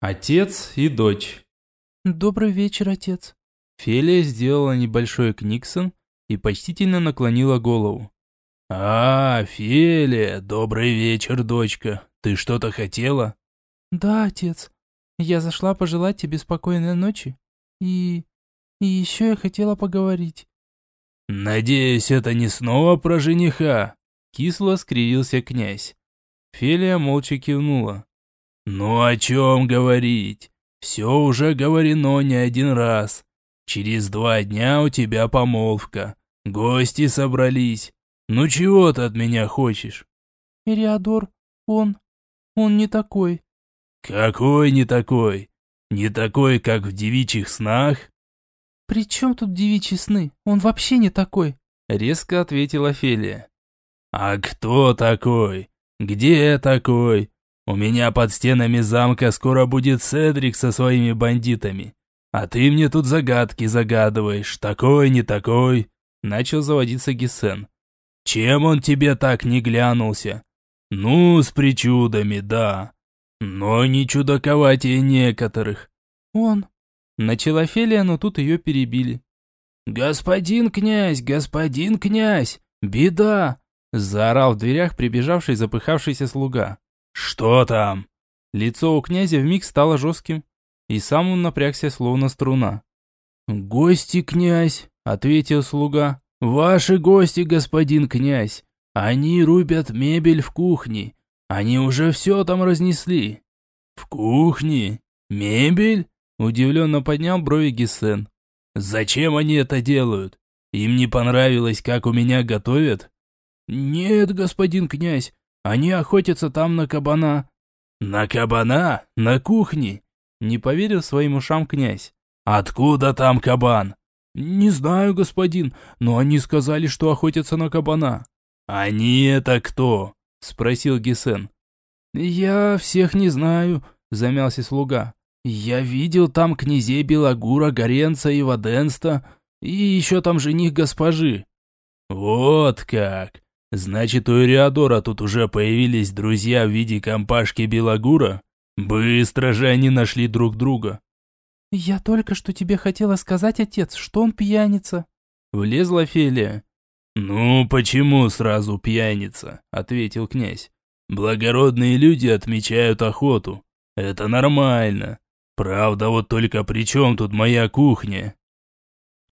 Отец и дочь. Добрый вечер, отец. Фелия сделала небольшой книксон и почтительно наклонила голову. «А, Фелия, добрый вечер, дочка. Ты что-то хотела?» Да, отец. Я зашла пожелать тебе спокойной ночи. И... и еще я хотела поговорить. «Надеюсь, это не снова про жениха?» Кисло скривился князь. Фелия молча кивнула. «Ну о чем говорить? Все уже говорено не один раз. Через два дня у тебя помолвка. Гости собрались. Ну чего ты от меня хочешь?» Ириадор, он... он не такой. «Какой не такой? Не такой, как в девичьих снах?» «При чем тут девичьи сны? Он вообще не такой!» Резко ответила Фелия. «А кто такой? Где такой? У меня под стенами замка скоро будет Седрик со своими бандитами. А ты мне тут загадки загадываешь, такой, не такой. Начал заводиться Гесен. Чем он тебе так не глянулся? Ну, с причудами, да. Но не чудаковатее некоторых. Он. Начала Фелия, но тут ее перебили. «Господин князь, господин князь, беда!» Заорал в дверях прибежавший запыхавшийся слуга. «Что там?» Лицо у князя вмиг стало жестким, и сам он напрягся, словно струна. «Гости, князь!» — ответил слуга. «Ваши гости, господин князь! Они рубят мебель в кухне. Они уже все там разнесли». «В кухне? Мебель?» — удивленно поднял брови Гессен. «Зачем они это делают? Им не понравилось, как у меня готовят?» «Нет, господин князь, они охотятся там на кабана». «На кабана? На кухне?» Не поверил своим ушам князь. «Откуда там кабан?» «Не знаю, господин, но они сказали, что охотятся на кабана». «Они это кто?» Спросил Гесен. «Я всех не знаю», замялся слуга. «Я видел там князей Белогура, Горенца и Ваденста, и еще там жених госпожи». «Вот как! Значит, у Эриадора тут уже появились друзья в виде компашки Белогура? Быстро же они нашли друг друга. Я только что тебе хотела сказать, отец, что он пьяница. Влезла Фелия. Ну, почему сразу пьяница? Ответил князь. Благородные люди отмечают охоту. Это нормально. Правда, вот только при чем тут моя кухня?